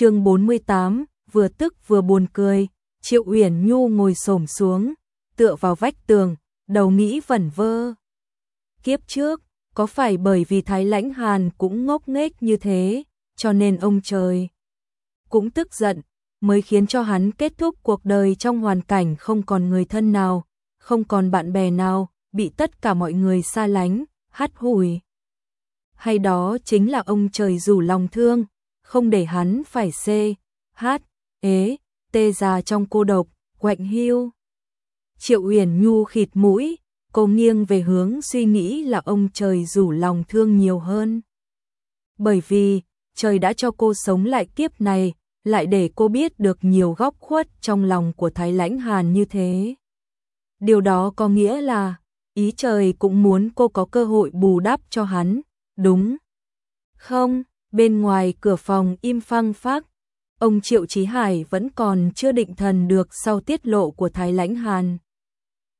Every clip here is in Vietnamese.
chương 48, vừa tức vừa buồn cười, Triệu Uyển Nhu ngồi xổm xuống, tựa vào vách tường, đầu nghĩ vẩn vơ. Kiếp trước, có phải bởi vì Thái Lãnh Hàn cũng ngốc nghếch như thế, cho nên ông trời cũng tức giận, mới khiến cho hắn kết thúc cuộc đời trong hoàn cảnh không còn người thân nào, không còn bạn bè nào, bị tất cả mọi người xa lánh, hắt hủi. Hay đó chính là ông trời rủ lòng thương, không để hắn phải xê, hát, ế, tê già trong cô độc, quạnh hiu. Triệu Uyển Nhu khịt mũi, cô nghiêng về hướng suy nghĩ là ông trời rủ lòng thương nhiều hơn. Bởi vì, trời đã cho cô sống lại kiếp này, lại để cô biết được nhiều góc khuất trong lòng của Thái Lãnh Hàn như thế. Điều đó có nghĩa là, ý trời cũng muốn cô có cơ hội bù đắp cho hắn, đúng không? Bên ngoài cửa phòng im phăng phác, ông Triệu Chí Hải vẫn còn chưa định thần được sau tiết lộ của Thái Lãnh Hàn.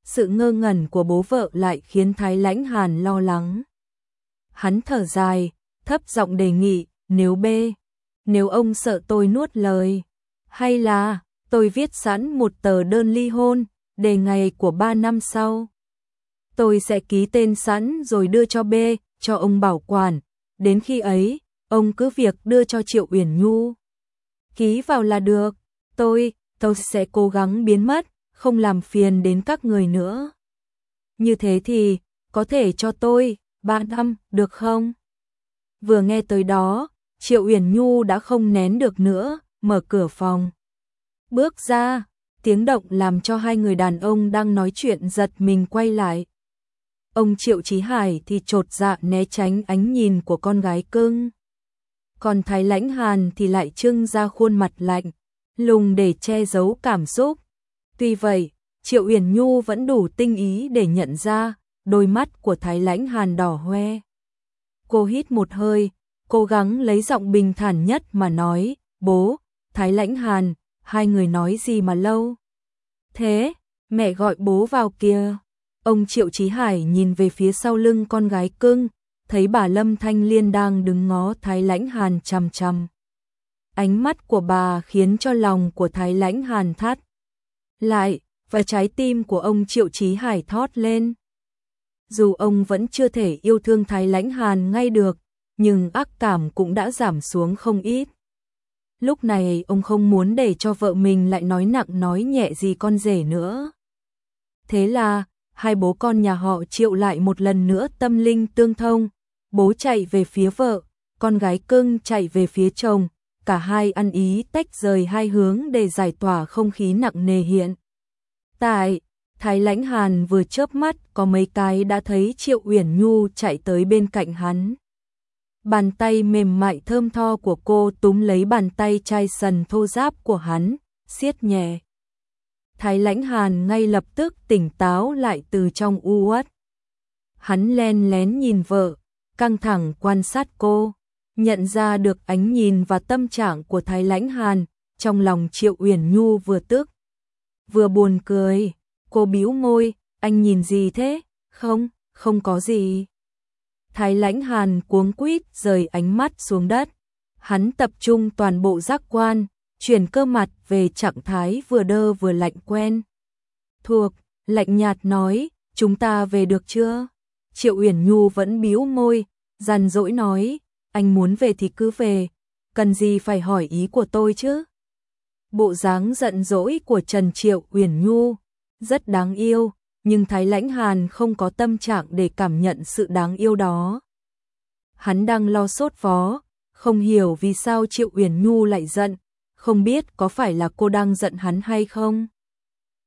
Sự ngơ ngẩn của bố vợ lại khiến Thái Lãnh Hàn lo lắng. Hắn thở dài, thấp giọng đề nghị, nếu bê, nếu ông sợ tôi nuốt lời, hay là tôi viết sẵn một tờ đơn ly hôn, đề ngày của ba năm sau. Tôi sẽ ký tên sẵn rồi đưa cho B, cho ông bảo quản, đến khi ấy, ông cứ việc đưa cho Triệu Uyển Nhu. Ký vào là được, tôi, tôi sẽ cố gắng biến mất, không làm phiền đến các người nữa. Như thế thì, có thể cho tôi, ba năm, được không? Vừa nghe tới đó, Triệu Uyển Nhu đã không nén được nữa, mở cửa phòng. Bước ra, tiếng động làm cho hai người đàn ông đang nói chuyện giật mình quay lại. Ông Triệu Chí Hải thì trột dạ né tránh ánh nhìn của con gái cưng. Còn Thái Lãnh Hàn thì lại trưng ra khuôn mặt lạnh, lùng để che giấu cảm xúc. Tuy vậy, Triệu Uyển Nhu vẫn đủ tinh ý để nhận ra, đôi mắt của Thái Lãnh Hàn đỏ hoe. Cô hít một hơi, cố gắng lấy giọng bình thản nhất mà nói, bố, Thái Lãnh Hàn, hai người nói gì mà lâu. Thế, mẹ gọi bố vào kia. Ông Triệu Chí Hải nhìn về phía sau lưng con gái cưng, thấy bà Lâm Thanh Liên đang đứng ngó Thái Lãnh Hàn chằm chằm. Ánh mắt của bà khiến cho lòng của Thái Lãnh Hàn thắt lại, và trái tim của ông Triệu Chí Hải thót lên. Dù ông vẫn chưa thể yêu thương Thái Lãnh Hàn ngay được, nhưng ác cảm cũng đã giảm xuống không ít. Lúc này ông không muốn để cho vợ mình lại nói nặng nói nhẹ gì con rể nữa. Thế là, hai bố con nhà họ triệu lại một lần nữa tâm linh tương thông, bố chạy về phía vợ, con gái cưng chạy về phía chồng, cả hai ăn ý tách rời hai hướng để giải tỏa không khí nặng nề hiện. Tại, Thái Lãnh Hàn vừa chớp mắt có mấy cái đã thấy Triệu Uyển Nhu chạy tới bên cạnh hắn. Bàn tay mềm mại thơm tho của cô túm lấy bàn tay chai sần thô giáp của hắn, siết nhẹ. Thái Lãnh Hàn ngay lập tức tỉnh táo lại từ trong u uất. Hắn len lén nhìn vợ, căng thẳng quan sát cô, nhận ra được ánh nhìn và tâm trạng của Thái Lãnh Hàn, trong lòng Triệu Uyển Nhu vừa tức, vừa buồn cười, cô bĩu môi, anh nhìn gì thế? Không, không có gì. Thái Lãnh Hàn cuống quýt rời ánh mắt xuống đất, hắn tập trung toàn bộ giác quan, chuyển cơ mặt về trạng thái vừa đơ vừa lạnh quen. Thuộc, lạnh nhạt nói, chúng ta về được chưa? Triệu Uyển Nhu vẫn bĩu môi, dằn dỗi nói, anh muốn về thì cứ về, cần gì phải hỏi ý của tôi chứ? Bộ dáng giận dỗi của Trần Triệu Uyển Nhu rất đáng yêu, nhưng Thái Lãnh Hàn không có tâm trạng để cảm nhận sự đáng yêu đó. Hắn đang lo sốt vó, không hiểu vì sao Triệu Uyển Nhu lại giận, không biết có phải là cô đang giận hắn hay không.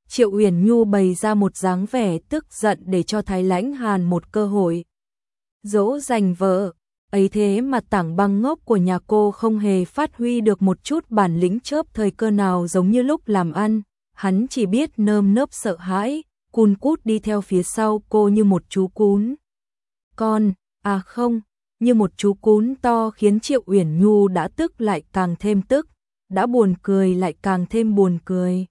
Triệu Uyển Nhu bày ra một dáng vẻ tức giận để cho Thái Lãnh Hàn một cơ hội. Dỗ dành vợ, ấy thế mà tảng băng ngốc của nhà cô không hề phát huy được một chút bản lĩnh chớp thời cơ nào giống như lúc làm ăn, hắn chỉ biết nơm nớp sợ hãi, cun cút đi theo phía sau cô như một chú cún. Con, à không, như một chú cún to khiến Triệu Uyển Nhu đã tức lại càng thêm tức, đã buồn cười lại càng thêm buồn cười.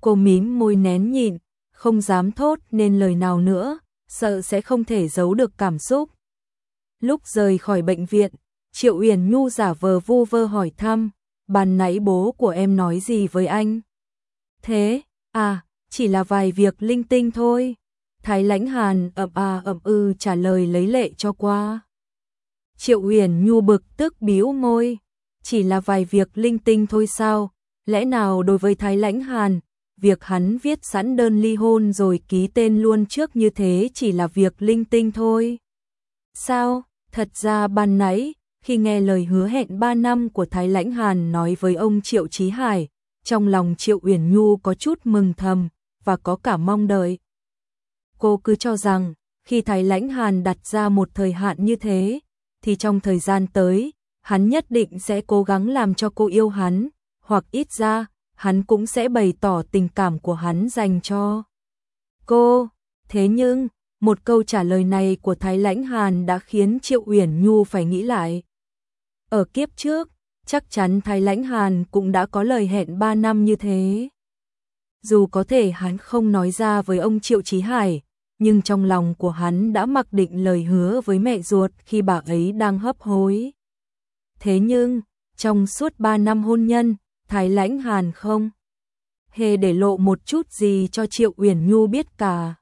Cô mím môi nén nhịn, không dám thốt nên lời nào nữa, sợ sẽ không thể giấu được cảm xúc. Lúc rời khỏi bệnh viện, Triệu Uyển Nhu giả vờ vu vơ hỏi thăm, ban nãy bố của em nói gì với anh? Thế, à, chỉ là vài việc linh tinh thôi. Thái lãnh hàn ậm à ậm ư trả lời lấy lệ cho qua. Triệu Uyển Nhu bực tức bĩu môi, chỉ là vài việc linh tinh thôi sao? Lẽ nào đối với Thái lãnh hàn, việc hắn viết sẵn đơn ly hôn rồi ký tên luôn trước như thế chỉ là việc linh tinh thôi? Sao? Thật ra ban nãy, khi nghe lời hứa hẹn 3 năm của Thái lãnh hàn nói với ông Triệu Chí Hải, trong lòng Triệu Uyển Nhu có chút mừng thầm và có cả mong đợi. Cô cứ cho rằng, khi Thái Lãnh Hàn đặt ra một thời hạn như thế, thì trong thời gian tới, hắn nhất định sẽ cố gắng làm cho cô yêu hắn, hoặc ít ra, hắn cũng sẽ bày tỏ tình cảm của hắn dành cho cô. Thế nhưng, một câu trả lời này của Thái Lãnh Hàn đã khiến Triệu Uyển Nhu phải nghĩ lại. Ở kiếp trước, chắc chắn Thái Lãnh Hàn cũng đã có lời hẹn 3 năm như thế. Dù có thể hắn không nói ra với ông Triệu Chí Hải, nhưng trong lòng của hắn đã mặc định lời hứa với mẹ ruột khi bà ấy đang hấp hối. Thế nhưng, trong suốt 3 năm hôn nhân, Thái Lãnh Hàn không hề để lộ một chút gì cho Triệu Uyển Nhu biết cả.